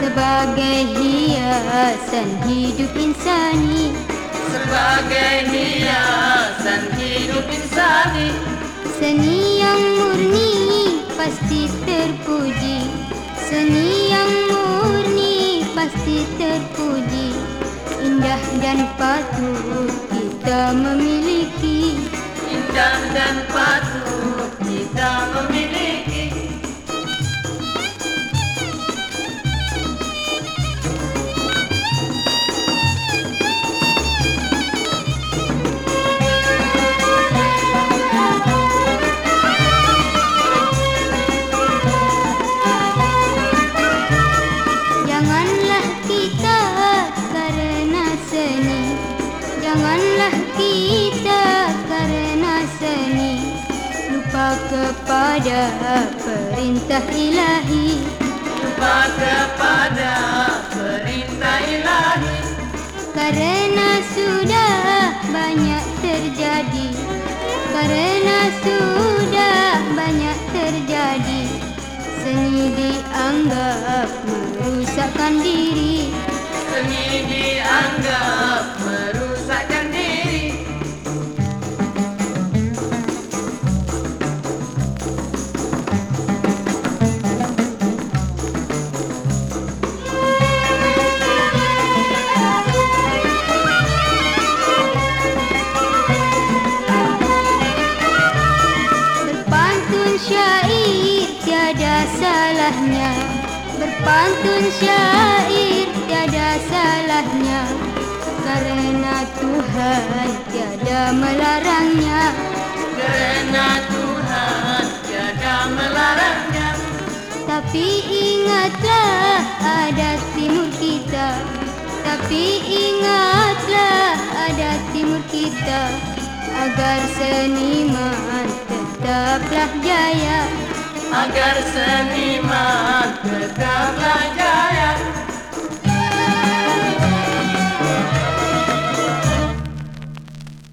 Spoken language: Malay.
Sebagai hiasan hidup insani. Sebagai hiasan hidup insani. Seni yang murni pasti terpuji. Seni yang murni pasti terpuji. Indah dan patut kita memiliki. Indah dan kita karena seni. Lupa kepada perintah ilahi. Lupa kepada perintah ilahi. Karena sudah banyak terjadi. Karena sudah banyak terjadi. Seni dianggap merusakkan diri. Seni dianggap salahnya. Berpantun syair tiada salahnya. Karena Tuhan tiada melarangnya. Kerana Tuhan tiada melarangnya. Tapi ingatlah ada timur kita. Tapi ingatlah ada timur kita. Agar seniman tetaplah jaya Agar seniman tetaplah jaya